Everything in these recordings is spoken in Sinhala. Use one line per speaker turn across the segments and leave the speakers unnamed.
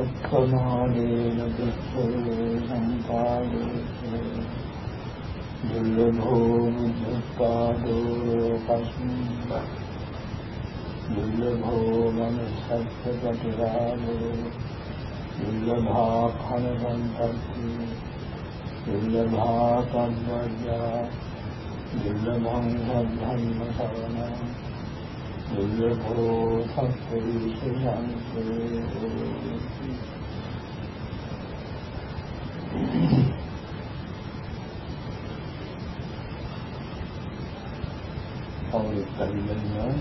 සත්පමාදේන දුක්ඛෝ සම්පාදේ දුර්ලභෝ මුද්ධපාදෝ කස්මින් දුර්ලභෝ මනසත්පටිරාමෝ දුර්ලභා khන සම්පත්ති දුර්ලභා කම්මඤ්ඤා දුර්ලභං ධම්ම සවනං දුර්ලභෝ සත්පරිසංසේ කවුරු කලින්නවා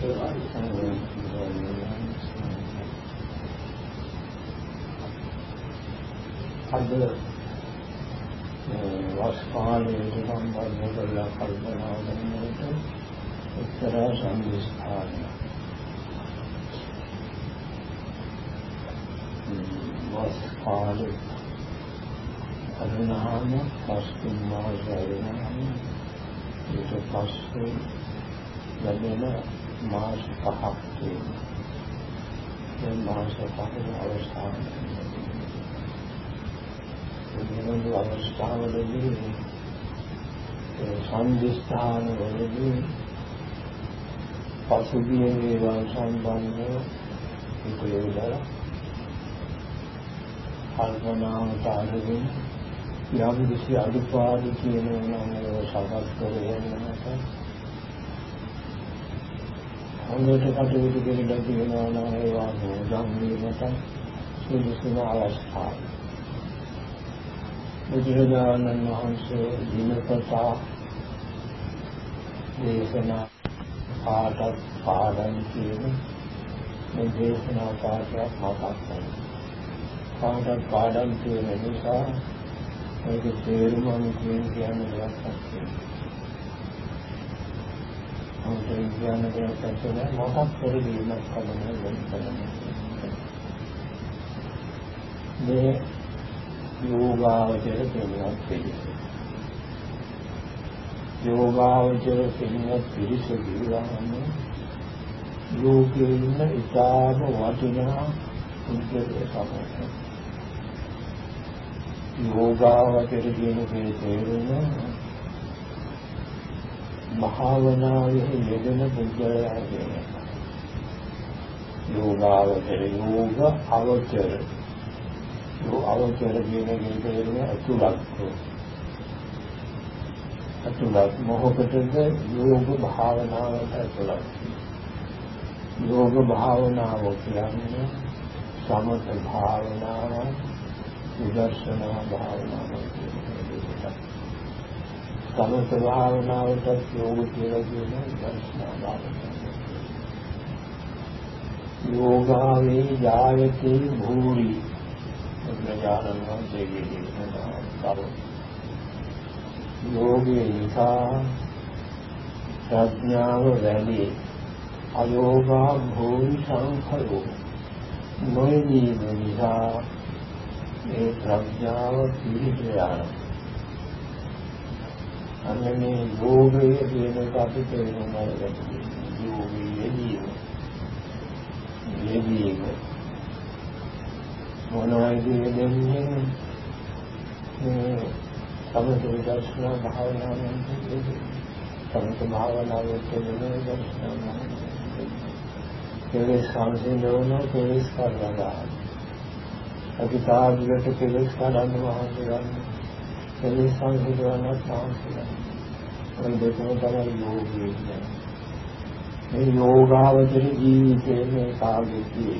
ඒ අද වස් කාලයේ සම්බන්ධ කරලා කල්පනා කරනකොට එක්තරා සංස්ථානයක් වස් කාලේ අනුනාම පස්තුන් මාසයේනම් ඊට පස්සේ ලැබෙන මාස පහක් තියෙනවා. ඒ මාස පහේ අවස්ථාවේ මෙවැනි අවස්ථාවලදී සංදිස්ථාන වලදී පසුගිය ඒවා සම්බන්ධව උපයෝගය කල්පනාවට අරගෙන යම් කිසි අදුපාඩු කියනවා නම් ඒව සකස් කරගෙන නැත්නම් හොඳට කටයුතු කරලා තියෙනවා නම් ඒවා නෝදම් වීමට සුදුසුම අවස්ථාවක් බුදුරජාණන් වහන්සේ දිනපතා දේශනා පාඩක් පාඩම් කියන මේ දේශනා පාඩයක් මතක් කරගන්න. පාඩක් පාඩම් කියන නිසා ඒක තේරුම් කියන කියන දෙයක් නැහැ. මොකද කියන දෙයක් තමයි මතක් කරගීමක් තමයි වෙන්නේ. මේ යෝගාවචර කෙනෙක් පිළිසෙ. යෝගාවචර කෙනෙක් පිළිසෙ ගියාම යෝගයේ ඉන්න ඉතාම වටිනා උද්දේශ සමහර. යෝගාවචර කියන කේ තේරුම භාවනාවේ යෙදෙන බුද්ධයා කියන එක. යෝගාවචර යෝග අවචර අවචර කියන ගීතේම අතුලක් අතුලක් මොහොතකද යෝග භාවනාවට අතුලක් යෝග භාවනාව කියන්නේ සමත භාවනාව විදර්ශනා භාවනාව සමත භාවනාවට යෝග කියලා කියන විදර්ශනා භාවනාව. යෝගාවේ යායති භූරි බුදුරජාණන් වහන්සේගේ දේශනාව යෝගී නිසා ප්‍රඥාව වැඩි. අයෝගා භූමි සංඛයෝ. නොයදී නිසා මේ ප්‍රඥාව පිළිපියාන අන්නේ යෝගයේ කියන අපි තේරුම් ගන්න යෝගී යෙදීම. යෙදීම. මොනවද දෙන්නේ මේ සමථ විදර්ශනා භාවනාවෙන් සමථ භාවනාවෙන් කියන්නේ දර්ශනා කෙලෙස් සංසිඳවන කෙලෙස් කරනවා අපි තාගිලට කෙලෙස් කඩන්න මහන්සි ගන්න. කෙලෙස් සංසිඳවන සංසිඳන ඔය දෙකම තමයි යෝගී කියන්නේ. මේ යෝගාවචර ජීවිතයේ මේ කාගෙදී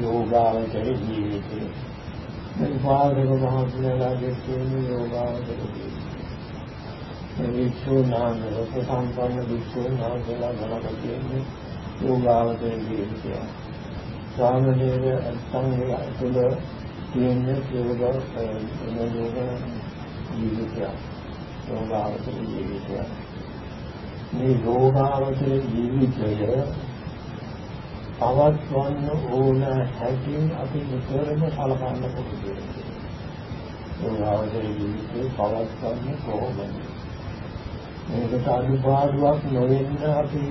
යෝගාවචර ජීවිතය. මේ පාරක මහත්මයාගේ තියෙන යෝගාවචර ජීවිතය. මේ වික්ෂු නාම රස සම්පන්න වික්ෂු නාමලා ගණක තියෙන්නේ යෝගාවචර ජීවිතය. සාමනීර අත්ංගය තුළ තියෙන යෝග යෝග ජීවිතය. යෝගාවචර ජීවිතය. මේ යෝගාවචර ජීවිතය පවත්වන්න ඕන හැටින් අපි නිතරම සලකන්න පුරුදු වෙනවා. ඒවාගේ ජීවිතේ පවත්වන්නේ කොහොමද? මේකට අනුපාඩුවක් නොවෙන්න අපි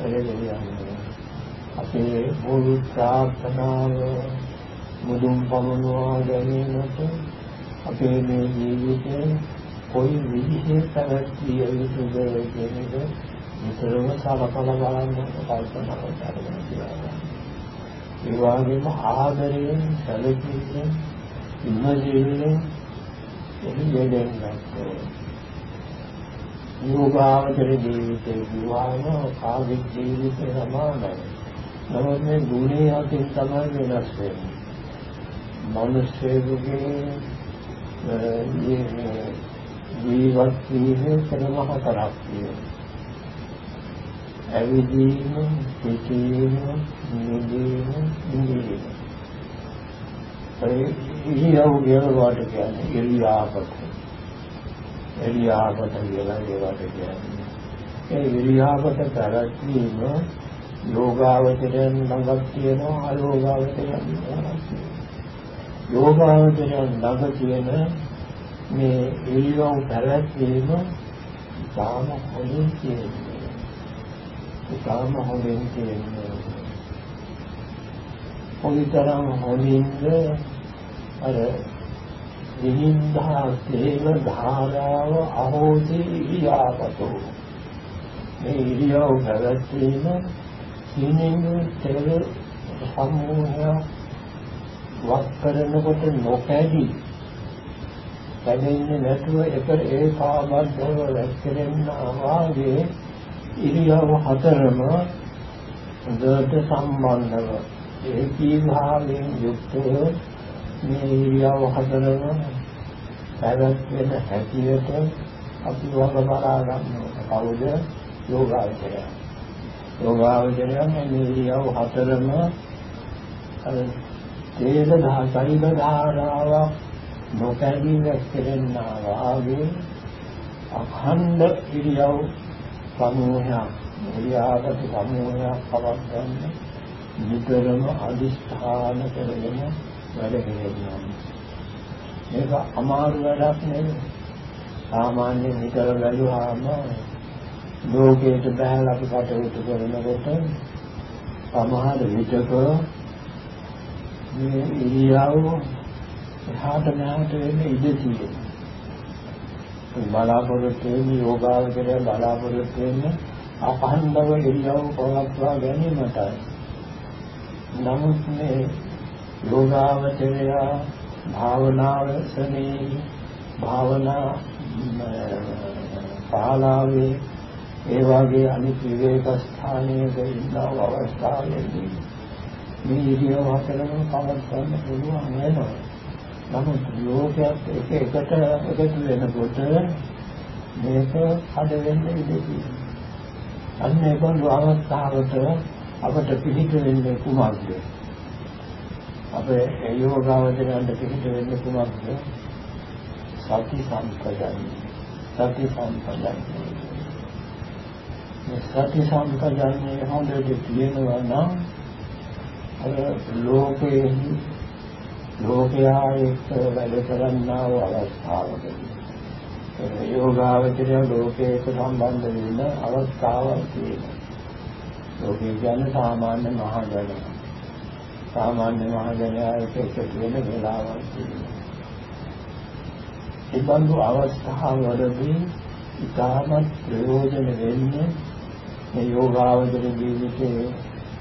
එළගෙන යනවා. අපේ මුල් ප්‍රාර්ථනාව මුදුන් පමුණවා ගැනීමට අපේ මේ ජීවිතේ කොයි විදිහේ පැවැත්විය යුතුද කියන එක නිතරම සලකලා බලන්න කල්පනා කරගෙන කියලා. ඒ වගේම ආදරයෙන් සැලකීමෙන් ඉන්නජීවිතේ එහි යෙදෙන්නත් යෝගාවචර ජීවිතේ විවාහම කාර්යික ජීවිතේ සමානයි. නමුත් මේ ගුණේ අතින් තමයි වෙනස් වෙන්නේ. මිනිස්සුගේ ජීවත් වීමේ ක්‍රම හතරක් තියෙනවා. ඇවිදීම, සිටීම, නිදීම, ඉඳීම. ඒ ඉරියව් කියනවාට කියන්නේ ඉරියාපත. ඉරියාපත කියලා ඒවට කියන්නේ. ඒ ඉරියාපත පැවැත්වීම යෝගාවචරයන් ළඟක් තියෙනවා අයෝගාවචරයන් ළඟක් තියෙනවා. යෝගාවචරයන් ළඟ තියෙන මේ ඉරියව් පැවැත්වීම තාම හොඳින් තියෙනවා. තාම හොඳින් තියෙනවා. කොයිතරම් හොඳින්ද? අර විහින්දා තේව ධාරාව අහෝසි ඉරියාපතෝ. මේ ඉරියව් පැවැත්වීම සීනෙන් තෙල සම්මෝහය වත් කරනකොට නොකැඩි කැඩෙන්නේ නැතුව එක ඒකාබද්ධව රැස්කෙන්නා වාගේ ඉරියව් හතරම හොඳට සම්බන්ධව. ඒකී භාවයෙන් යුක්තව මේ ඉරියව් හතරම පැවැත්වෙන හැටියට අපි වග බලා ගන්නවා. කවුද? යෝගාවචරය. යෝගාවචරය මේ ඉරියව් හතරම අර තේල ධාතයිල ධාරාවක් නොකැඩී වැක්කෙන්නා වාගේ අඛණ්ඩ ඉරියව් සමූහයක් ඉරියාපත සමූහයක් පවත්වන්න නිතරම අදිස්ථාන කරගෙන වැඩ කෙරෙනවා මේක අමාරු වැඩක් නෙවෙයි සාමාන්‍ය නිතර බැලුවාම ලෝකයට බහැලා අපි කටයුතු කරනකොට සමහර විටක මේ ඉරියව් එහාට මෙහාට වෙන්න ඉඩ තියෙනවා. බලාපොරොත්තු වෙන යෝගාවචරය බලාපොරොත්තු වෙන අඛණ්ඩව ඉරියව් පවත්වා ගැනීමටයි. නමුත් මේ යෝගාවචරය භාවනාවසනේ භාවනා පාලාවේ ඒ වගේ අනිත් විවේක ස්ථානයක ඉන්න අවස්ථාවේදී මේ ඉරියව් හතරම පවත්වන්න පුළුවන් වෙනවා. නමුත් ලෝකයක් එක එකට එකතු වෙනකොට මේක හද වෙන්න ඉඩ තියෙනවා. අන්න ඒකොල්ල අවස්ථාවට අපට පිළිට වෙන්නේ කුමක්ද? අපේ යෝගාවචරයන්ට පිළිට වෙන්නේ කුමක්ද? සති සම්පජානි. සති සම්පජානි. මේ සති සම්පජානි හොඳට තියෙනවා නම් අර ලෝකයේ ලෝකයා එක්ක වැඩ කරන්නා වූ අවස්ථාවකදී යෝගාවචරය ලෝකයට සම්බන්ධ වෙන අවස්ථාවක් තියෙනවා. ලෝකේ කියන්නේ සාමාන්‍ය මහජන. සාමාන්‍ය මහජනයාට එකතු වෙන වෙලාවක් තියෙනවා. ඒ බඳු අවස්ථාවවලදී ඉතාමත් ප්‍රයෝජන වෙන්නේ මේ යෝගාවචර ජීවිතයේ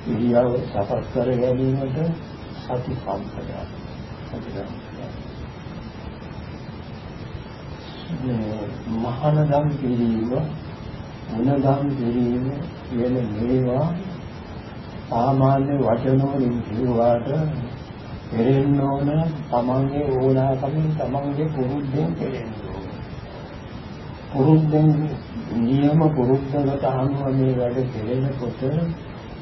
ඉරියව් සකස් කර ගැනීමට සති සම්පදා මහානදම් පිළිම මුනදම් පිළිම කියන මේවා සාමාන්‍ය වචන වලින් කියුවාට කෙරෙන්න ඕන තමන්ගේ ඕනාකමින් තමන්ගේ පුරුද්දෙන් කෙරෙන්න ඕන පුරුද්දෙන් නියම පුරුද්දකට අනුව මේ වැඩ කෙරෙනකොට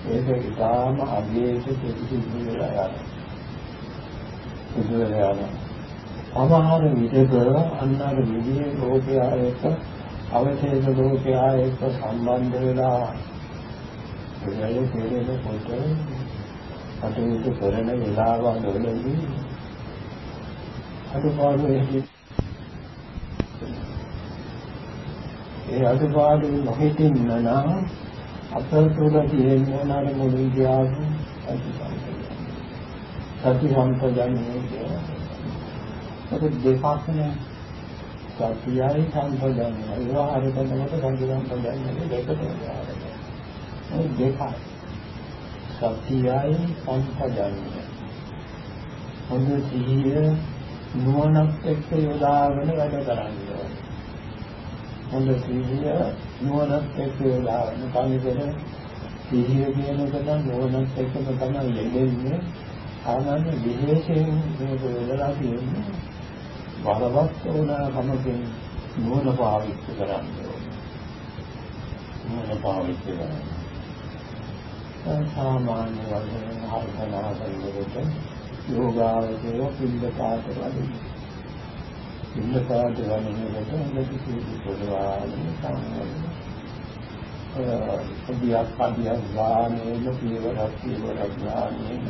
ඒක ඉතාම අභියේක පිළිසිදු වෙලා යනවා. සිදු වෙලා යනවා. සමහර විටක අන්නර විදියේ ලෝකයා එක්ක අවශේෂ ලෝකයා එක්ක සම්බන්ධ වෙලා ඒගොල්ලෝ තේරෙන කොට කටයුතු කරන වෙලාවවලදී අදුපාඩු ඒ අදුපාඩු නොහිටින්න නම් අප තුළ තියෙන මොනාර මුලින් කියාපු සති සම්පජාඤ්ඤය. සති සම්පජාඤ්ඤය කියන්නේ ඒක දෙකක් නේ. සතියයි සම්පජාඤ්ඤය. විවාහය කරනකොට සති සම්පජාඤ්ඤය දෙකට විවාහය. මේ දෙකයි. සතියයි සම්පජාඤ්ඤය. හොඳ සිහිය නුවණක් එක්ක යොදාගෙන වැඩ කරන්නේ. හොඳ සිහිය නුවණක් එක්ක යොදාගෙන කලින් සිහිය කියනකොට නුවණක් එක්කම තමයි යෙදෙන්නේ. සාමාන්‍ය විශේෂයෙන් මේක වෙලලා තියෙන්නේ බලවත් ඕනකමකින් නුවණ පාවිච්චි කරන්න ඕනේ. නුවණ පාවිච්චි කරන්න. සාමාන්‍ය වශයෙන් හර්ධනා කරනකොට යෝගාවචරය පිළිපකාත වලින් පිළිපකාත වලින්කට හොඳට සිහි පොළවාගෙන සම්මත අධ්‍යාත්ම පදියක් ගානේම පියවරක් පියවරක් ගානේම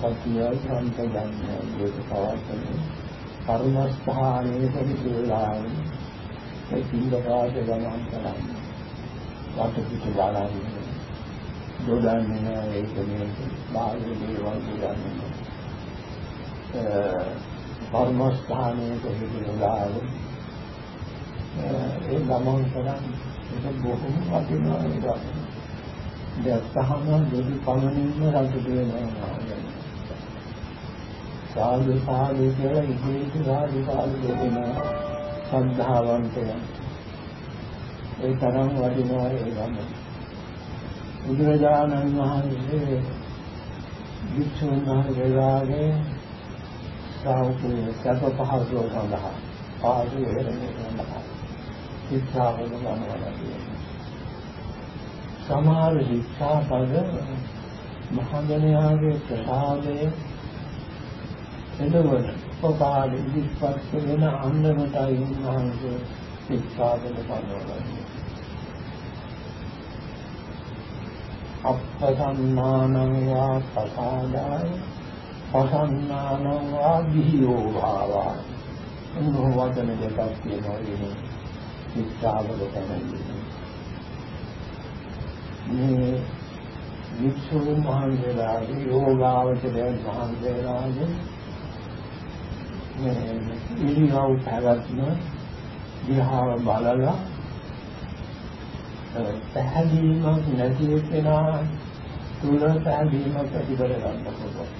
සතිය සම්පජන්‍ය ඒක පවත්තන කර්මස්ථානයේ පරිපූර්ණයි ඒ පිළිපකාත ගමන් කරන්නේ වාටපිට බලන්නේ දොඩන්නේ නැහැ ඒක මේ බාහිර දේවල් කියන්නේ කර්මස්ථානයේ කොහෙදලාව ඒ ගමන් කරන්නේ ඒක බොහොම වටිනා එකක් දැක්කහම දෙවි පමණින්ම රතු දෙනවා සාදු සාදු කියලා ඉතිරි සාදු සාදු දෙනවා ශ්‍රද්ධාවන්තයන්. ඒ තරම් වටිනවා ඒ ගමන බුදුරජාණන් වහන්සේ වික්ෂුන් වහන්සේලාගේ සාහෘදයේ සැප පහසුව සඳහා පාදු වේරණේ සඳහා ශික්ෂාවල ගන්නවලදී සමහර ශික්ෂා පද මහජනයාගේ ප්‍රසාදයේ එළවන උපපාද ඉදිරිපත් වෙන අන්දමටයි උන්වහන්සේ ශික්ෂාවල පනවන්නේ අප්පසන්නානං වා පසාදාය පසන්නානං වා විහියෝ භාවා. එන්නෝ වචන දෙකක් තියෙනවා ඉන්නේ විස්තරවල තමයි මේ වික්ෂුන් වහන්සේලාගේ යෝගාවචරයන් වහන්සේලාගේ මේ ඉරියව් පැවැත්ම දිහා බලලා පැහැදීමක් නැති වෙනා තුල පැහැදීමක් ඇති කර ගන්න පුළුවන්.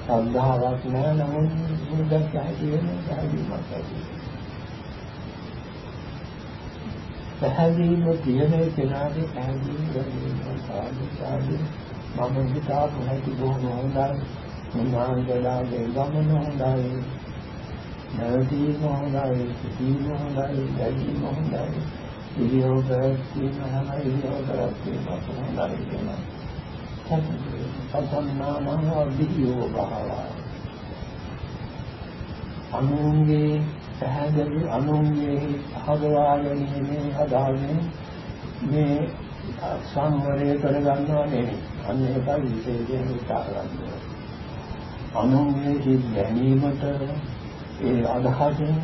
සද්ධාාවක් නැහැ නමුත් මුදක් පැහැදිලි වෙන පැහැදීමක් ඇති. පැහැදීම තියෙන කෙනාගේ පැහැදීම ගන්න සාදු සාදු මම හිතාපු හැටි බොහොම හොඳයි. උන්වහන්සේලාගේ ගමන හොඳයි. නැවතීම හොඳයි, සිටීම හොඳයි, වැඩිම හොඳයි. ඉරියව් පැවැත්වීම හැම ඉරියව් පැවැත්වීම හොඳයි කියනවා. සම්පන්නානං අභියෝ භාවය. අනුන්ගේ පැහැදිලි අනුන්ගේ හදවා ගැනීමේ හදාගෙන මේ සංවරය කරගන්නවා නෙවෙයි. අන්න ඒකයි විශේෂයෙන් උත්සාහ කරන්නේ. අනුන්ගේ සිත් ගැනීමට ඒ අදහසින්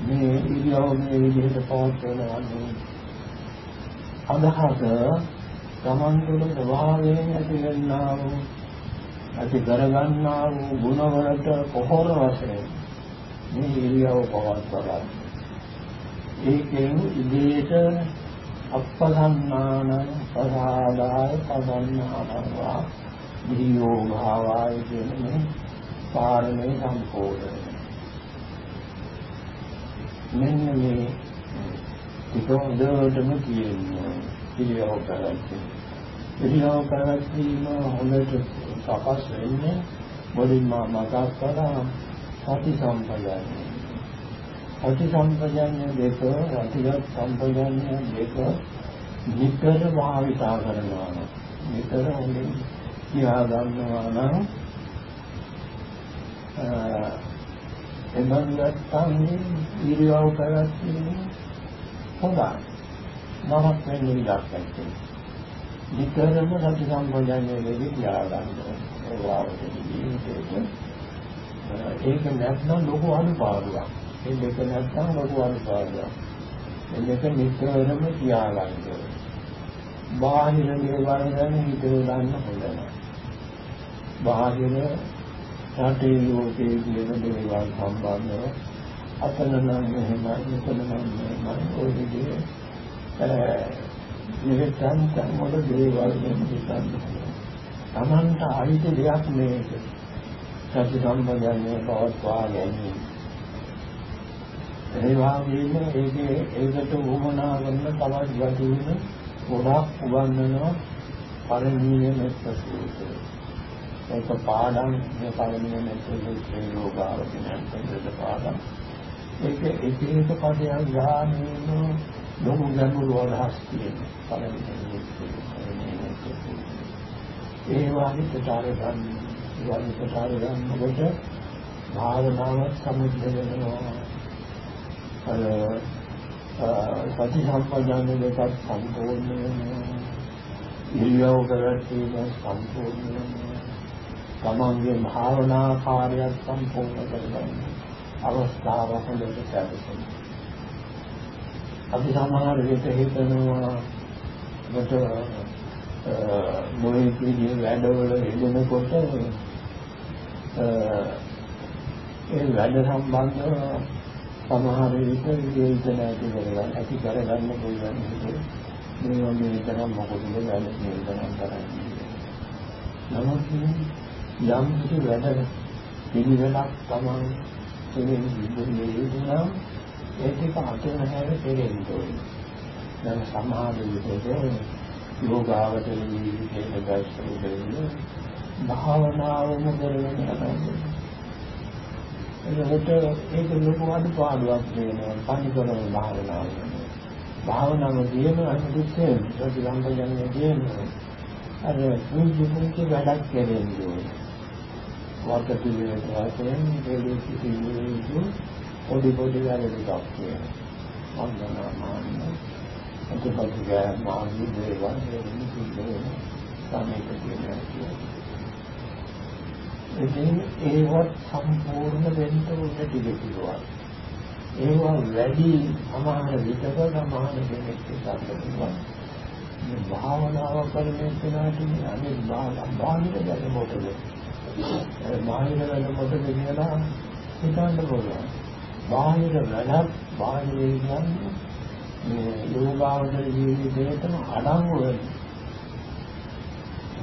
මේ ඉරියව් මේ විදිහට පවත්වනවා. අදහස තමන් තුළ ස්වභාවයෙන් ඇතිවෙනා වූ ඇති කරගන්නා වූ ගුණවලට පොහොර වශයෙන් මේ ඉරියව් පවත්වලා. ඒකෙන් ඉදීට අප්පසන්නාන පසාදාය පසන්නානවා වියෝ භාවය කියන මේ පාරමේ සම්පූර්ණයි මෙන්න මේ ටික හොඳටම කියනවා පිළිවෙල කරන්නේ පිළිවෙල කරද්දීම හොඳට සකස් වෙන්නේ මුලින්ම මතක් කරා සති සම්පජාඤ්ඤය සති සම්පජාඤ්ඤය දෙක රතිගත සම්පජාඤ්ඤය දෙක නිතර භාවිතා කරනවා. නිතර හොඳින් කියා ගන්නවා නම් එබඳු නැත්නම් ඉරියව් පැවැත්වීම හොඳයි. මමත් වෙන්න විදිහක් නැත්තේ. විතරම සති සම්පජාඤ්ඤයේදී තියා ගන්න ඕනේ. ඒක නැත්නම් ලොකු අනුපාඩුවක්. ඒ දෙක නැත්නම් ලොකු අනුපාඩුවක්. ඒ දෙක නිතරම තියා ගන්න ඕනේ. බාහිර දේවල් ගැන හිතේ දාන්න හොඳ නැහැ. බාහිර රටේ ලෝකයේ කියන දේවල් සම්බන්ධව අතන නම් එහෙමයි මෙතන නම් එහෙමයි ඔය විදිහේ නිරතන් තම දේවල් ගැන හිතන්නේ. Tamanta අයිති දෙයක් මේක. සති සම්පජන්‍ය පවත්වා ගැනීම. ඒ වගේම ඒකේ ඒකට වුමනා කරන තවත් ගැටුන ගොඩක් උගන්වනවා පරිණීය මෙත්ත සූත්‍රය. ඒක පාඩම් මේ පරිණීය මෙත්ත සූත්‍රයේ යෝගාවචන සංකේත පාඩම්. ඒක එක එක පදයක් ගානේන ලොකු ගැඹුරු අදහස් තියෙන පරිණීය මෙත්ත සූත්‍රය. ඒ වගේ ප්‍රචාර ගන්න වගේ ප්‍රචාර ගන්නකොට භාවනාව සමුද්ද වෙනවා අර සති සම්පජාන දෙකත් සම්පූර්ණ වෙනවා ඉරියව් කරත්තේ සම්පූර්ණ වෙනවා තමන්ගේ භාවනා කාර්යයක් සම්පූර්ණ කරගන්න අවස්ථාව හොඳට සැලසෙනවා අපි සමහර විට හිතනවා මට මොහේ විදිහේ වැඩවල යෙදෙනකොට ඒ වැඩ සම්බන්ධව සමහර විට විවේචන ඇති කරගන්න ඇති කරගන්න පුළුවන් විදිහේ මේවා මේ තරම් මොකද වැඩ නිර්දනම් කරන්නේ. නමුත් යම් කිසි වැඩ පිළිවෙලක් තමයි එන්නේ විදුලියේ යෙදුණා ඒක අතන හැර දෙන්නේ දැන් සමහර විට යෝගාවචර ජීවිතයේ දැක්සු දෙන්නේ භාවනාවම කරගෙන යනවා. එතකොට ඒක ලොකු අඩුපාඩුවක් වෙනවා පරිකරන භාවනාව. භාවනාව කියන අනිත්‍යයෙන් ප්‍රතිලම්බ යන්නේ කියන්නේ අර පුංචි පුංචි වැඩක් කරන්නේ. වාට පිළිවෙලට වශයෙන් දෙලි කිසිදු පොඩි පොඩි වැඩ ටිකක් කියනවා. වන්දනා මාන්න ප්‍රතිපදික මාර්ගය දේවල් වෙන්නේ සිද්ධ සමේක කියන්නේ. ඉතින් ඒවත් සම්පූර්ණ වෙන්න උඩ තිබෙනවා. ඒවා වැඩි සමාන විතක සමාන දෙයක් ගන්නවා. මේ භාවනාව කරන්නේ කෙනාට අනේ බාහිර ගැන මොකද? බාහිර ගැන මොකද කියලා හිතන්න පුළුවන්. බාහිර වැඩක් බාහිර කියන්නේ මේ යෝගාවචර ජීවිතේටම අඩංගු වෙන.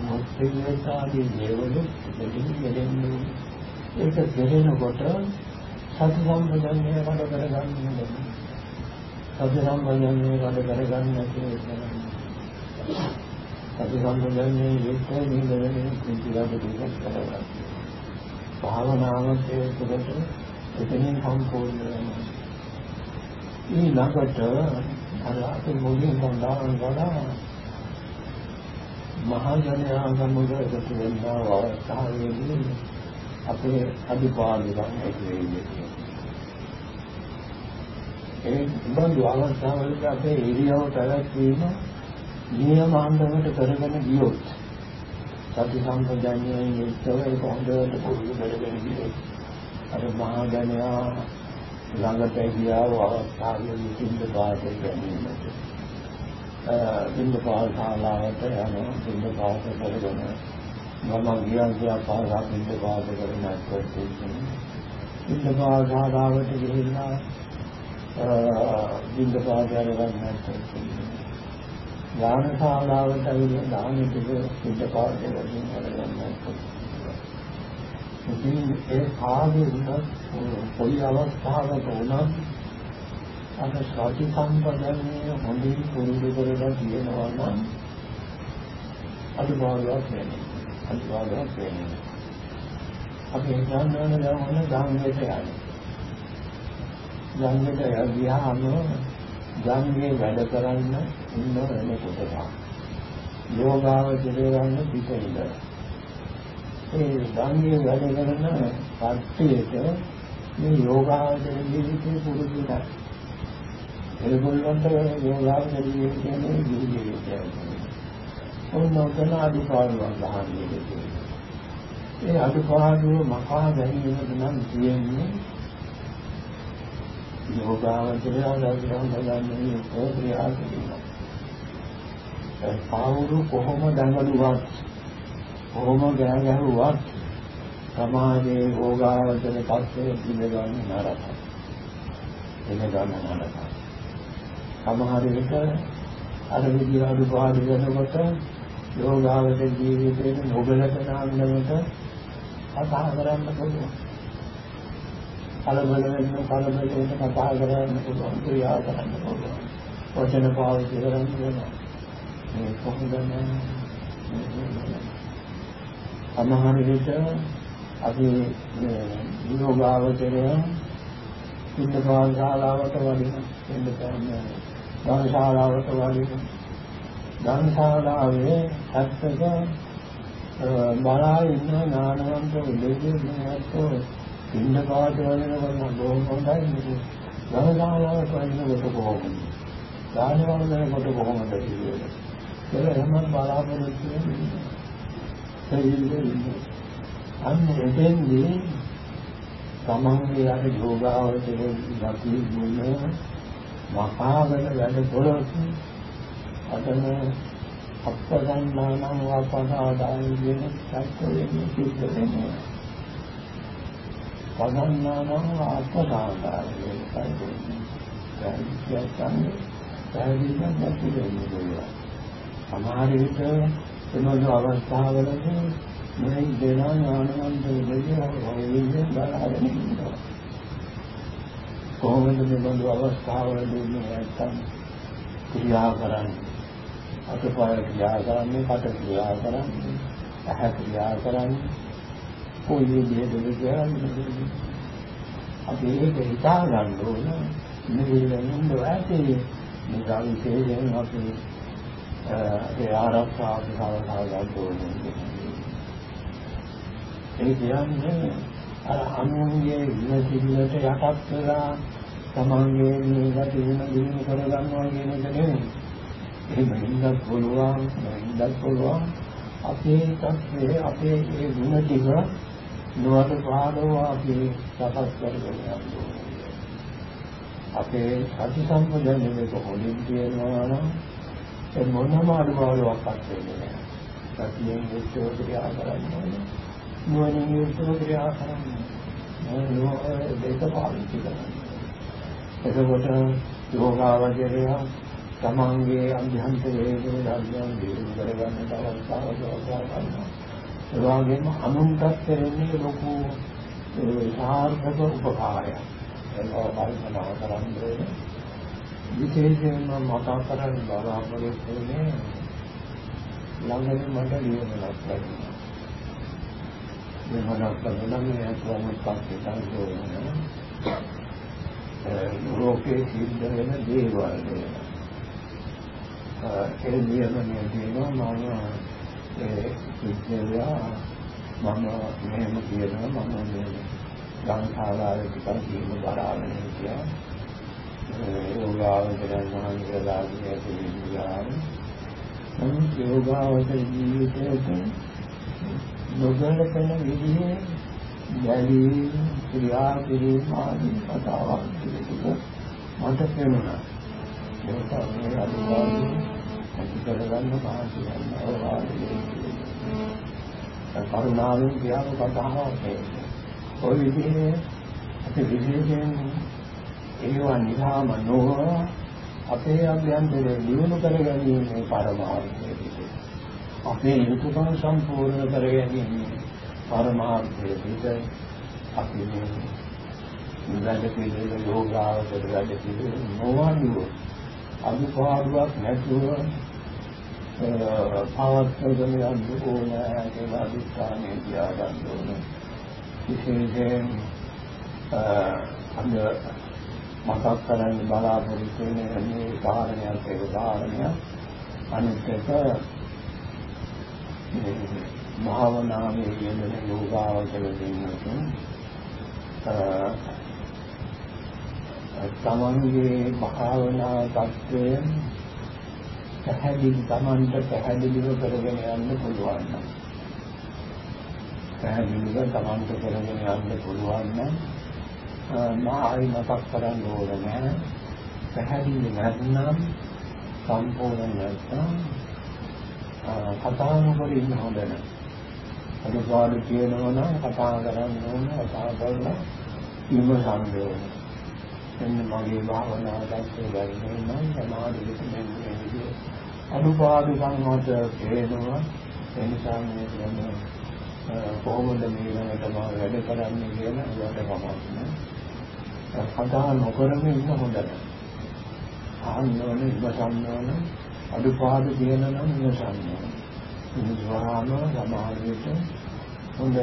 මොස්තිවිතාදී දේවලු දෙකින් ගෙදෙන්නේ ඒක ගෙදෙනකොට සති සම්පජන්ණය කඩ කරගන්න ඕනේ සති සම්පජන්ණය කඩ කරගන්න නැති සති සම්පජන්ණය යුක්ත නිදෙන්නේ කිසිලක දෙයක් කරගන්න භාවනාවට ඒකට එතනින් සම්පූර්ණ වෙනවා ඊළඟට අර අපි මුලින් ගන්නවා වඩා මහා ජනයා සමුද එකතු වෙනවා අවස්ථාවේදී අපේ අදිපාලුකම් ඇති වෙන්නේ. ඒ බඳු අවස්ථාවලදී අපේ ඉරියව් පැවැත්වීම නියම අන්දමට කරගෙන ගියොත් සති සම්පජාඤ්ඤයෙන් යුක්තව ඒක හොඳට පුරුදු කරගෙන ගියොත් අර මහා ජනයා ළඟට ගියා අවස්ථාවේ සිද්ධ පාඩේ ගැනීමට සිද්ධ පාඩ ශාලාවට යනවා. සිද්ධ පාඩ කරගෙන මම ගියා ගියා පාඩා සිද්ධ පාඩ කරන අත්දැකීම් සිද්ධ පාඩ ශාලාවට ගිහිල්ලා සිද්ධ පාඩ කරගන්න අත්දැකීම් ඥාන ශාලාවට ඇවිල්ලා දාන ටික සිද්ධ පාඩ කරගෙන කරගන්න අත්දැකීම් ඉතින් ඒ කාගේ වුණත් කොයි අවස්ථාවක වුණත් අර සති සම්පදන්නේ හොඳින් පුරුදු කරලා තියෙනවා නම් අනිවාර්යයක් වෙන්නේ. අනිවාර්යයක් වෙන්නේ. අපි හිතන්න දැන් ඔන්න ගංගෙට යන්නේ ගංගෙට ගියාම ගංගේ වැඩ කරන්න ඉන්න වෙනකොට යෝගාවචරය ගන්න පිටින් ඒ ධර්මයේ වැඩ කරන කට්ටියට මේ යෝගාවචර ජීවිතේ පුරුදු නැහැ. ඒගොල්ලන්ට යෝගාවචර ජීවිතය කියන්නේ ජීවිතය. ඔන්නෝතන අදුපාඩුවක් ගහන්නේ. ඒ අදුපාඩුව මකා ගැනීමට නම් තියෙන්නේ යෝගාවචරය ආදාගම් බලන්නේ ප්‍රෝත්‍යාසීන. කවුරු කොහොම දඟලුවත් කොහොම ගෑ ගැහුවත් සමාජයේ ඕගාවචර පස්සේ පිළිගන්න නරකයි. පිළිගන්න නරකයි. සමහර විට අර විදිහ අනුපාඩු වෙනකොට යෝගාවචර ජීවිතයේ මොබලට නාන්නකට කතා කරන්න පුළුවන්. කලබල වෙන්න කලබල වෙන්න කතා කරන්න පුළුවන් ක්‍රියා කරන්න පුළුවන්. වචන පාවිච්චි කරන්න වෙනවා. මේ කොහොමද සමහර විට අපි යෝගාවචරය ඉන්දපාල ශාලාවට වඩින ඉන්දපාල ධන ශාලාවට වඩින ධන ශාලාවේ ඇත්තක බලා ඉන්න ඥානවන්ත දෙවියන් නැත්තෝ ඉන්දපාල වලින් බොහොම හොඳයි ධන ශාලාවට වඩිනකොට කොහොමද? දාන වලකට කොහොමද කියන්නේ? ඒක එහෙම බලාපොරොත්තු වෙන්නේ ඒ අන්න එතෙන්දී තමන්ගේ අර යෝගාවචරයේ ගති ගුණ මහාවන වැඩ පොරොත් අතන අප්පදන්නානම් වාපදාදායි කියන සත්‍යයෙන් සිද්ධ වෙනවා. පදන්නානම් අප්පදාදායි කියන සත්‍යයෙන් කියන්නේ පැහැදිලිව නැති වෙනවා. සමහර විට එනෝන අවස්ථාවලදී මේ දෙනා ඥානවන්ත දෙවියන් වගේ බලාගෙන ඉන්නවා. කොහොමද මේ බඳු අවස්ථාවලදී මේ නැත්තම් ක්‍රියා කරන්නේ? අතපය ක්‍රියා කරන්නේ, කට ක්‍රියා කරන්නේ, ඇහැ ක්‍රියා කරන්නේ. කොයි විදිහටද කියන්නේ? අපි ඒක හිතා ගන්න ඕන. මේ වෙනින්ද ඇති නිකන් විශේෂයෙන් අපි ඒ ආරක්ෂාව සාවධානය ගන්න ඕනේ. ඒ කියන්නේ අර අනුන්ගේ විනසිල්ලට යටත් වෙලා තමන්ගේ මේකට වෙන දිනු කරගන්නවා කියන එක නෙවෙයි. එහෙම ඉන්නත් පුළුවන්, ඉන්නත් පුළුවන්. අපේ තත්ත්වයේ අපේ ඒ ගුණ ටික නොවද පාඩව අපි සකස් කරගෙන යනවා. අපේ සති සම්පදන්නේ කොහොමද කියනවා නම් ඒ මොනම අනුභවයක් වෙන්නේ නැහැ. සතියෙන් යුක්තව ක්‍රියා කරන්න ඕනේ. නුවණින් යුක්තව ක්‍රියා කරන්න දෙක පාවිච්චි කරන්න. එතකොට යෝගාවචරය තමන්ගේ අභ්‍යන්තරයේ ධර්මයන් දිනු කරගන්නට අවස්ථාවක් ලබනවා. ඒ වගේම අනුන්ටත් දෙන්නේ ලොකු සාර්ථක උපකාරයක්. ඒක කල්පනා කරන්නේ විශේෂයෙන්ම මතක් කරගන්න බලාපොරොත්තු වෙන්නේ ළඟදී මට ලියනක් ලැබුණා. මෙවනක් කරනවා මේ අතුම පස්සේ තමයි ලෝකේ සිද්ධ වෙන දේවල් ඒ නියමනේ කියනවා මම ඒ සිද්ධියා මම මෙහෙම කියනවා මම මේ ගම්ශාලාවේ ටිකක් කියන්න බලාගෙන හිටියා ඒ යෝගාවචරයන් මහන්සියලාගේ ඇතුළේ නමුත් යෝගාවචර ජීවිතයේ නොගැලපෙන විදිහේ ගැලී ක්‍රියා කිරීම ආදී කතාවක් පිළිතුර මට පෙනුණා. ඒක මේ අනුභවය ඇති කරගන්න පහසු වෙනවා. කරුණාවෙන් කියව කතාවක් ඔය විදිහේ අපි විශේෂයෙන් ඒවා නිහාම නොව අපේ අභ්‍යන්තරේ දියුණු කරගැනීමේ පරමාර්ථය අපේ යුතුයකම් සම්පූර්ණ කර ගැනීම පරමාර්ථය පිට අපි මේ වැඩ පිළිවෙල යෝගාවචර වැඩ පිළිවෙල නොවනුව අනුපාඩුවක් නැතුව පවත්වගෙන යන්න ඕන කියලා අධිෂ්ඨානය තියාගන්න ඕන විශේෂයෙන් අද මතක් කරන්න බලාපොරොත්තු වෙන මේ කාරණයක් ඒක කාරණයක් අනිත් එක භාවනාවේ යෙදෙන යෝගාවචර දෙන්නතුන් තමන්ගේ භාවනා තත්ත්වයෙන් පැහැදිලි තමන්ට පැහැදිලිව කරගෙන යන්න පුළුවන් නම් පැහැදිලිව තමන්ට කරගෙන යන්න පුළුවන් නම් මායි මතක් කරන්න ඕන නෑ පැහැදිලි නැත්නම් සම්පූර්ණ නැත්නම් කතා නොකර ඉන්න හොඳ නැහැ. අදුපාඩු කියනවා නම් කතා කරන්න ඕන කතා කරලා විමසන්න ඕන. එන්න මගේ භාවනාව දැක්කේ බැරිනේ නම් සමාධියට මෙන්නේ විදිය. අදුපාඩු සංමත පේනවා එනිසා මේ කියන්නේ කොහොමද මේ වෙනකට මම වැඩ කරන්නේ කියලා ඒකට කමක් කතා නොකරම ඉන්න හොඳ නැහැ. අහන්න ඕනේ ඉවසන්න ඕනේ අදුපාඩු කියන නම් ඉවසන්න ඕනේ. ඉනිවාම සමාජයට හොඳ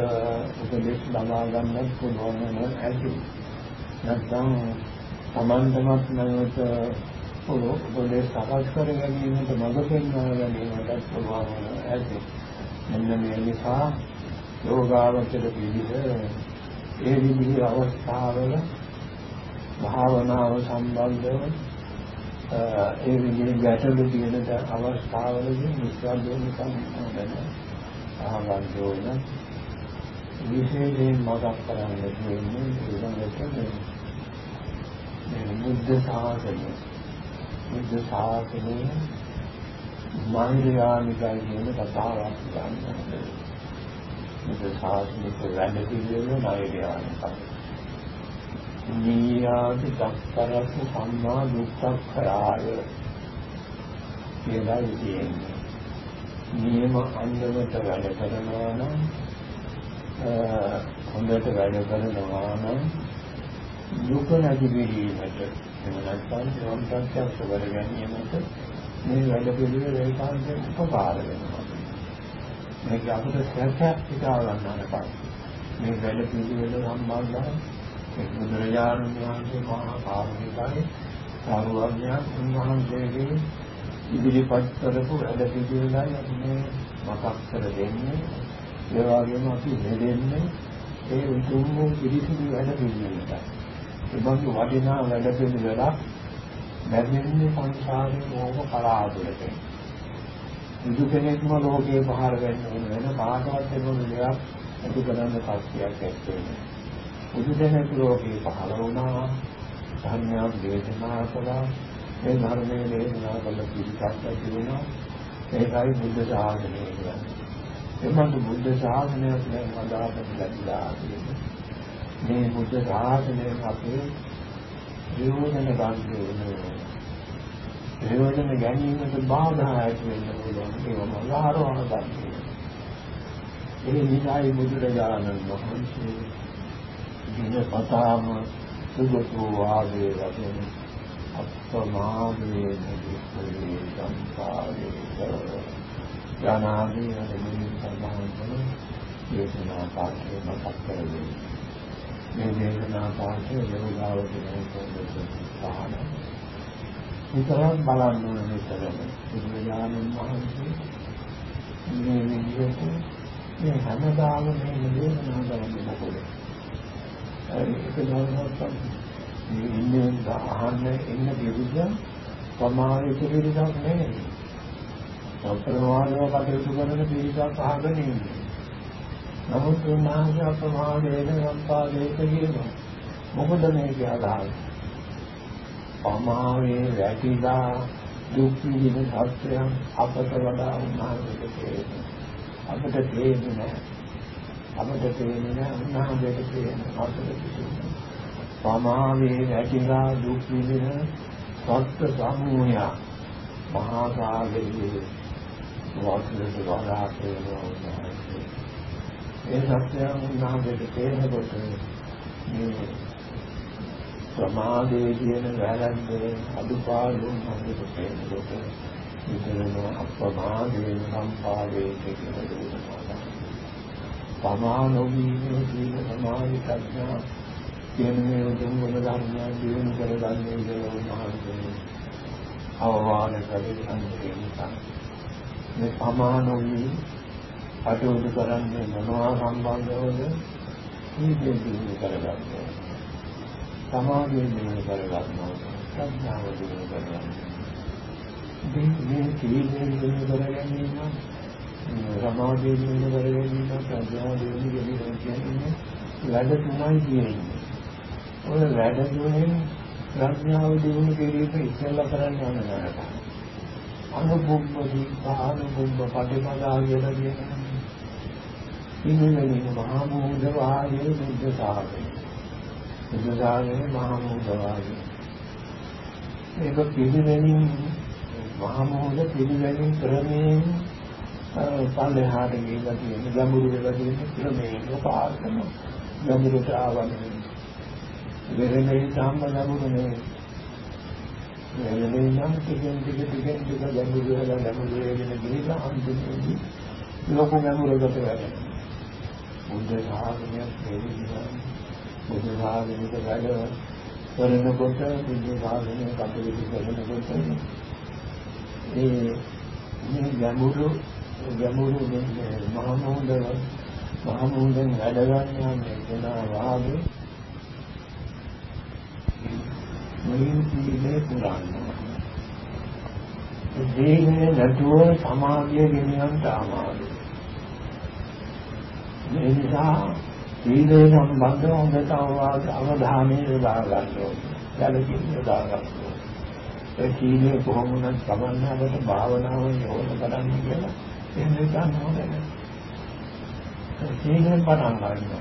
උපදෙස් ලබා ගන්නත් පුළුවන් වෙන ඇති. නැත්නම් සමාන්තමත් නැවත උපදෙස් සකස් කර ගැනීමට මඟ පෙන්වා ගැනීමට පුළුවන් වෙන ඇති. මෙන්න මේ නිසා යෝගාවචර පිළිද ඒ විදිහේ අවස්ථාවල භාවනාව සම්බන්ධව ඒ විදිහේ ගැටලු තියෙන අවස්ථාවලදී නිස්සද්දව නිකන් නෑ අහගන්න ඕන විශේෂයෙන් මතක් කරන්න දෙන්නේ ඊළඟට මේ බුද්ධ ශාසනය. බුද්ධ ශාසනය මෛත්‍රියානිකයි කියන කතාවක් ගන්නවා බුද්ධ ශාසනික වැඩ පිළිවෙල මෛත්‍රියානිකයි නීයාති දක්තරතු සම්මා දුක්ඛක්ඛයාය කියලා කියන්නේ. නියම අන්දමට වැඩ කරනවා නම් හොඳට වැඩ කරනවා නම් දුක නැති වීමට එහෙම නැත්නම් සම්ප්‍රත්‍යක්ෂ කර ගැනීමට මේ වැඩ පිළිවෙල ඒකාන්තයෙන් උපකාර වෙනවා. මේක අපිට සත්‍යයක් හිතා ගන්නට මේ වැඩ පිළිවෙල සම්බන්ධව බුදුරජාණන් වහන්සේ මහා කාරුණිකයි සාරවත්ඥයන් උන්වහන්සේගේ ඉදිරිපත් කරපු වැඩ පිළිවෙලයි මේ මතක් කර දෙන්නේ ඒ වගේම අපි දෙන්නේ ඒ උතුම් වූ පිළිසිදු වැඩ පිළිවෙලට ඒ බඳු වටිනා වැඩ පිළිවෙලක් ලැබෙන්නේ සංසාරේ මොහ කලාතුරට බුදු කෙනෙක්ම ලෝකේ පහර ගන්න වෙන වෙන කාටවත් එන දෙයක් ඇති කරන්න ශක්තියක් ඇත්තේ බුදුදහම ලෝකේ පහළ වුණා ධර්මයක් දේශනා කළා ඒ ධර්මයේ දේශනා කළ පිළිසක් ඇති වුණා. ඒකයි බුද්ධ ශාසනය කියන්නේ. එමන්තු බුද්ධ ශාසනයක් දැන් අදාපත් ලැබිලා මේ බුද්ධ ශාසනය අපේ ප්‍රයෝජන ගන්න ඕනේ ප්‍රයෝජන ගැනීමට බාධා ඇති වෙන්න පුළුවන් ඒවම ආරෝහණ ගන්න. ඒ නිසායි බුදුරජාණන් වහන්සේ දිනපතාම සුගතෝ වාගේ වශයෙන් අප්‍රමාදයේ නිදිස්සේ සංසාරේ ජනාදී අරමුණු සම්බන්ධ කරන දේශනා පාඨය මතක් කරගන්න. මේ දේශනා පාඨය යෝගාවචරයෙන් පහන. විතරක් බලන්න ඕන විතරම. බුදුරජාණන් වහන්සේ මේ විදිහට මේ හැමදාම මේ දේශනා කරන්නේ මොකද? ඒක නෝනොත් මේ ඉන්නේ අහන්න ඉන්න දෙවියන් සමාහිත පිළිසක් නෙමෙයි. අප්‍රමාදව කටයුතු කරන පිළිසක් අහගෙන ඉන්නේ. නමුත් උන්වහන්සේ අප්‍රමාදයෙන් සම්පාදයට කියනවා. මොකද මේක අදහස්? පමාවේ වැටිලා දුක් විඳින සත්‍යයන් අපට වඩා උන්වහන්සේට තේරෙනවා. අපට තේරෙන්නේ නැහැ. අපට තේරෙන්නේ නැහැ උන්වහන්සේට තේරෙන අපට තේරෙන සමාවේ වැටිලා දුක් විඳින සත්‍ය සමූහය මහා සාගරයේ වාසලට වඩා තේරෙනවා ඒ සත්‍යයන් උන්වහන්සේට තේරෙනකොට මේ ප්‍රමාදයේ කියන වැරද්දේ අදුපාඩු මොකද තේරෙනකොට විතරම අප්‍රමාදයෙන් සම්පාදයේ කියන දේ තමා නොවීමේ සීල සමාධි ප්‍රඥා කියන මේ උතුම් ගුණ ධර්මයන් දිනු කරගන්නේ කියලා උන්වහන්සේ අවවාද කළේ අන්තිම නිසා මේ තමා නොවී අටුතු කරන්නේ මොනවා සම්බන්ධවද සීලෙන් දිනු කරගන්නවා සමාධියෙන් දිනු කරගන්නවා ප්‍රඥාව දිනු කරගන්නවා මේ සීලෙන් දිනු කරගැනීම සමාධිය දිනු කරගැනීම ප්‍රඥාව දිනු ගැනීම කියන්නේ වැඩ තුනයි කියන්නේ. ඔය වැඩ තුනෙන් ප්‍රඥාව දිනු කිරීම ඉස්සෙල්ලා කරන්න ඕන නේද? අනුභුම්බදී ආනුභුම්බ පටිපදා කියලා කියන්නේ ඉන්නේ මහා මොහොත වාගේ බුද්ධ සාගරය බුද්ධ සාගරේ මහා මොහොත වාගේ මේක පිළිවෙලින් මහා මොහොත පිළිවෙලින් ක්‍රමයෙන් පල්ලෙහාට ගිහිල්ලා තියෙන ගැඹුරු වෙලා තියෙන ක්‍රමයෙන් පාර්තන ගැඹුරට ආවන්නේ වෙරෙන්නේ සම්ම ගැඹුරු නෙවෙයි වෙරෙන්නේ නම් ටිකෙන් ටික ටිකෙන් ටික ගැඹුරු වෙලා ගැඹුරු වෙගෙන ගිහිල්ලා අන්තිමේදී ලෝක ගැඹුරකට වැටෙනවා. බුද්ධ ශාසනයක් දෙවියන් බුද්ධ ශාසනයක වැඩ කරනකොට බුද්ධ ශාසනය කටයුතු කරනකොට ඒ මේ ගැඹුරු ගැඹුරු මහමෝද මහමෝදෙන් වැඩ ගන්න කෙනා වාගේ මුලින් සීලේ පුරාණා ඒ නැතුව සමාධිය ගෙනියන්න අමාරුයි ඒ නිසා සීලය සම්බන්ධව හොඳට අවධානය යොදා ගන්න ඕනේ. දැලකින් යොදා ගන්න ඕනේ. ඒ සීලය කොහොමද සමන්නාවට භාවනාව යොමු කරන්නේ කියලා එහෙම හිතන්න ඕනේ නැහැ. සීලෙන් පටන් ගන්නවා.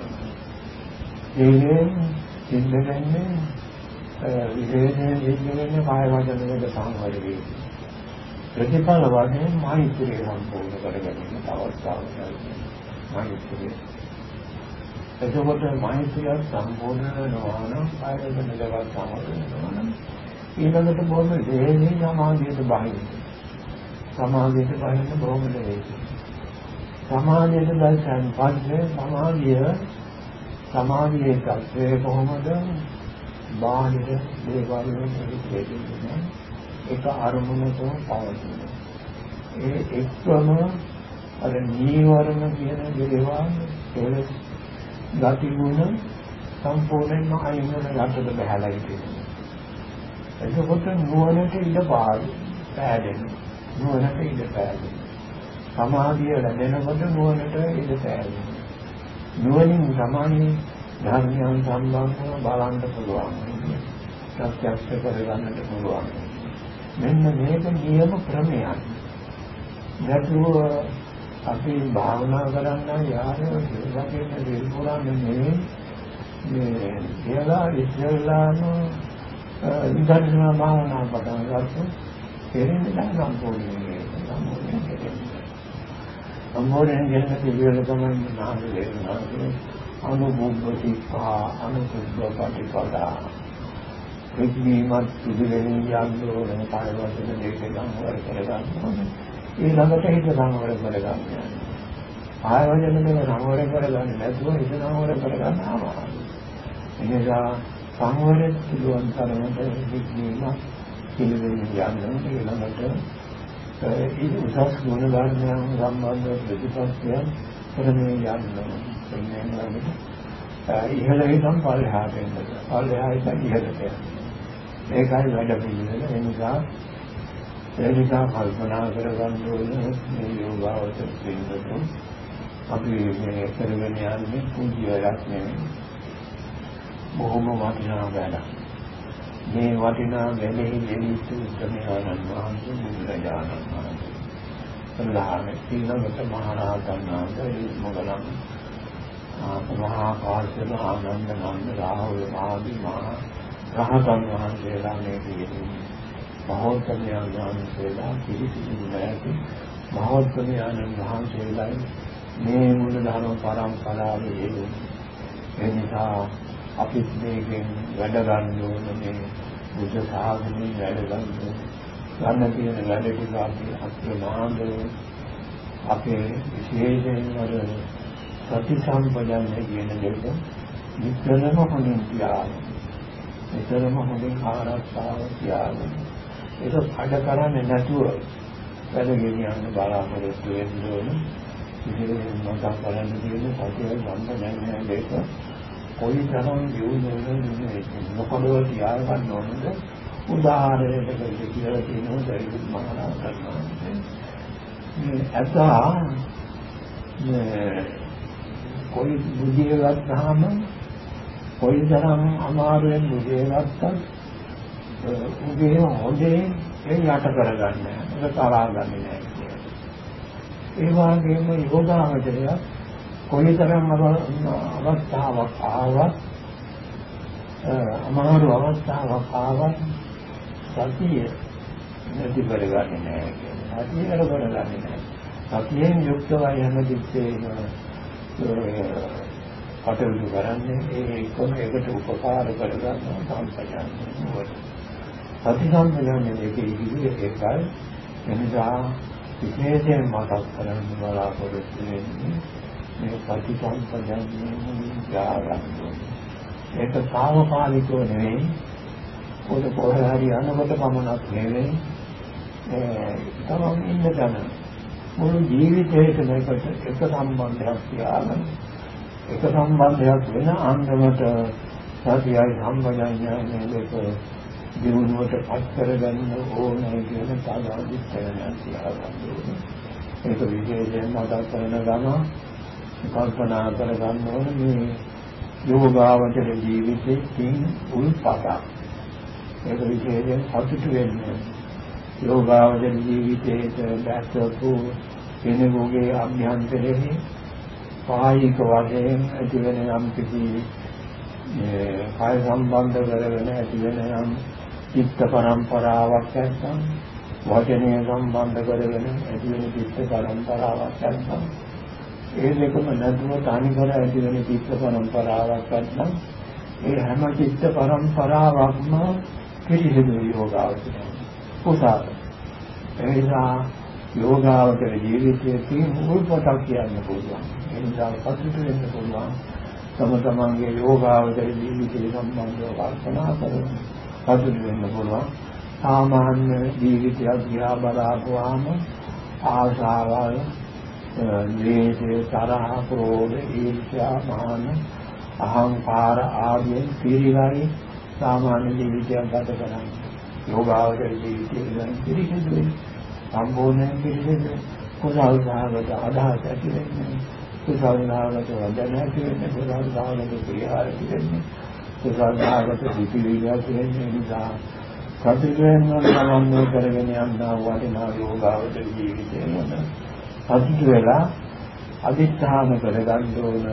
සීලෙන් සිද්ධෙන්නේ විශේෂයෙන් සිද්ධෙන්නේ කාය වචන දෙක සංවරදී. ප්‍රතිඵල වශයෙන් මෛත්‍රිය සම්පූර්ණ කරගන්න අවස්ථාවක් මෛත්‍රිය. එතකොට මෛත්‍රිය සම්පූර්ණ වෙනවා නම් ආයතන දෙකක් සමග වෙනවා නම් ඊළඟට බොහොම දෙහි සමාධියට බහින්න. සමාධියට බහින්න බොහොම දෙහි. සමාධියට දැල්සන් පස්සේ සමාධිය සමාධියේ තත්ත්වය කොහොමද? බාහිර දේවල් වලින් ඒක අරමුණක පවතින. ඒ එක්වම අර නීවරණ කියන දේවල් කෙලස් ගති ගුණ සම්පූර්ණයෙන්ම අයින් වෙන යටට බහැලා ඉතිරෙනවා. එතකොට නුවණට ඉඩ පාඩු පෑදෙනවා. නුවණට ඉඩ පෑදෙනවා. සමාධිය ලැබෙනකොට නුවණට ඉඩ පෑදෙනවා. නුවණින් සමාධිය ධර්මයන් සම්බන්ධව බලන්න පුළුවන්. ප්‍රත්‍යක්ෂ කරගන්නට පුළුවන්. මෙන්න මේක නියම ක්‍රමයක්. නැතුව අපි භාවනා කරන්න යාරේ ඉස්සරහින් දෙල්පුරන්නේ නෙවෙයි මේ කියලා ඉස්සෙල්ලාම විදර්ශනා භාවනා පටන් ගන්න තේරෙන්නේ නැහැ සම්පූර්ණයෙන් සම්පූර්ණයෙන් කියන පිළිවෙල තමයි නාම වේදනා අනුභවතිකා අනුභව ප්‍රතිපදා විඥානත් පිළිවෙලින් යන්න ඕනේ කාය වචන දෙක ගන්න වල කරගන්න ඕනේ. ඊළඟට හිත සංවර කරගන්න. ආය වචන දෙක සංවර කරගන්න නැතුව හිත සංවර කරගන්න අමාරුයි. එනිසා සංවරෙත් පුළුවන් තරමට හිතීම පිළිවෙලින් යන්න ඊළඟට ඒ උසස් ගුණ ධර්මයන් සම්බන්ධ ප්‍රතිපත්තියන් කරන්නේ යන්න. එන්නේ ළඟට ඉහළ හිතන් පල්ලෙහාට එන්න. පල්ලෙහා හිතන් ඉහළට යන්න. ඒකයි වැඩ පිළිවෙල. ඒ නිසා ඒ නිසා කල්පනා කරගන්න ඕනේ මේ යෝගාවච පිළිබඳව අපි මේ කරගෙන යන්නේ කුංචි වැඩක් නෙවෙයි. බොහොම වටිනා වැඩක්. මේ වටිනා වැඩෙහි දෙවිතු සමයානන් වහන්සේ බුදුරජාණන් වහන්සේ. සල්ලාහන ඊළඟට මහරහතන් වහන්සේ මොගලම් මහා කාශ්‍යප ආනන්ද නන්ද රාහුල ආදී මහා රහතන් වහන්සේලා මේ පිළිගන්නේ මහෝත්තමයන් වහන්සේලා පිළිසිදු නැති මහෝත්තමයන් වහන්සේලා මේ මුල ධර්ම පරම්පරාවේ ඒ නිසා අපි මේකෙන් වැඩ ගන්න ඕනේ මේ බුද්ධ ශාසනයෙන් වැඩ ගන්න ගන්න තියෙන වැඩ ටික අපි අප්‍රමාද අපේ විශේෂයෙන් වල ප්‍රතිසම්පදන්නේ කියන දෙක විතරම හොඳින් තියාගන්න. විතරම හොඳින් ආරක්ෂාව තියාගන්න. ඒක කඩ කරන්නේ නැතුව වැඩ ගෙනියන්න බලාපොරොත්තු වෙන්න ඕන. ඉතින් මම බලන්න තියෙන සතිය ගන්න නැහැ මේක. කොයි තරම් යොමුනේ නොකඩව තියාග ගන්න ඕනද? උදාහරණයකට කියලා කියනවා දෛනික මහා කරනවා. මේ අසා මේ කොයි බුද්ධිය ගත්තාම කොයි තරම් අමාරුවෙන් බුද්ධිය ගත්තත් උදේ හොඳේ ඒ යට කරගන්නේ ඒක තරහා ගන්නේ නැහැ ඒ වගේම යෝගාවචරය කොයිතරම් අවස්ථාවක් ආවත් අමාරු අවස්ථාවක් ආවත් සතිය නැති කරගන්නේ නැහැ කියන්නේ. සතිය කරගන්නේ නැහැ. සතියෙන් යුක්තවයි යන දිත්තේ කටයුතු කරන්නේ ඒ එකම එකට උපකාර කරගන්න සම්පජාන්නේ. සති සම්පජාන්නේ දෙකේ ඉන්නේ ඒකයි. එනිසා විශේෂයෙන් මතක් කරන්න බලාපොරොත්තු වෙන්නේ මේ සති සම්පජාන්නේ ජාගන්න. ඒක සාමකාලිකව නෙවෙයි පොත කොහේ හරි යනකොට පමණක් නෙවෙයි ඒ තමන් ඉන්න තැන මුළු ජීවිතේටම එකට එක සම්බන්ධයක් තියාගෙන එක සම්බන්ධයක් වෙන අන්දමට සතියයි සම්බන්ධයයි මේක දිනුවට පත් කරගන්න ඕනේ කියන සාධාරණ තියාගන්න ඕනේ. ඒක විශේෂයෙන්ම මතක් කරන ගම කල්පනා කරගන්න ඕනේ මේ යෝගාවචර ජීවිතයෙන් උල්පතක් ඒක විශේෂයෙන් සතුටු වෙන්නේ. යෝගාවචර ජීවිතයට දැක්වපු කෙනෙකුගේ අභ්‍යන්තරයේ කායික වශයෙන් ඇති වෙන යම් කිසි කාය සම්බන්ධ කරගෙන ඇති වෙන යම් චිත්ත පරම්පරාවක් නැත්නම් වචනය සම්බන්ධ කරගෙන ඇති වෙන චිත්ත පරම්පරාවක් නැත්නම් ඒ දෙකම නැතුව තනි කර ඇති වෙන චිත්ත පරම්පරාවක් නැත්නම් ඒ හැම චිත්ත පරම්පරාවක්ම පිළිසිදු යෝගාවචරය. කුසල. එනිසා යෝගාවචර ජීවිතයේ තියෙන මුල්පතක් කියන්න පුළුවන්. එනිසා සතුට වෙන්න පුළුවන්. තම තමන්ගේ යෝගාවචර ජීවිතය සම්බන්ධව කල්පනා කරන සතුට වෙන්න පුළුවන්. සාමාන්‍ය ජීවිතයක් දිහා බලාපුවාම ආශාවල් ද්වේෂය තරහ ක්‍රෝධ ඊර්ෂ්‍යා මාන අහංකාර ආදී පිරිලයි සාමාන්‍ය ජීවිතයක් ගත කරන්නේ. යෝගාවචර ජීවිතය ගැන පිළිසිදුයි සම්පූර්ණයෙන් පිළිසිදු කුසල් සාගත අදහස් ඇති වෙන්නේ. කුසල් සාගත වදන ඇති වෙන්නේ. කුසල් සාගත ක්‍රියා ඇති වෙන්නේ. කුසල් සාගත පිළිවිල ඇති වෙන්නේ නිසා සතුටෙන් සමන්වය කරගෙන යනවා වටිනා යෝගාවචර ජීවිතය වෙනවා සතුට වෙලා අදිස්ථාන කරගන්න ඕන.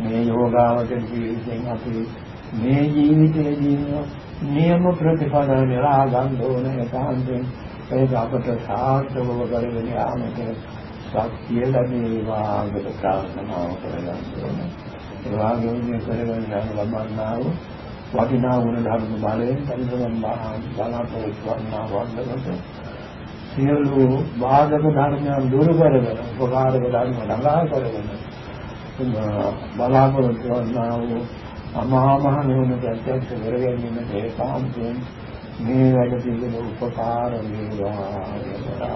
මේ යෝගාවචර ජීවිතෙන් අපි මේ ජීවිතයේදී නියම ප්‍රතිඵල නෙලා ගන්න ඕන ඒකාන්තයෙන් ඒක අපට සාර්ථකව කරගෙන යාමට ශක්තිය ලැබේවා අගට ප්‍රාර්ථනාව කරගන්න ඕන. ඒ වගේම මේ කරගෙන යන ලබන්නා වූ වටිනා ගුණ ධර්ම බලයෙන් පරිසම් බලාපොරොත්තු වන්නා වන්දනට සියලු බාධක ධර්මයන් දුරු කරගෙන උපකාරක ධර්ම ළඟා කරගෙන බලාපොරොත්තු වන්නා වූ අමහා මහ නිවන ප්‍රත්‍යක්ෂ කරගැනීමට ඒකාන්තයෙන් මේ වැඩ පිළිවෙල උපකාර වේවා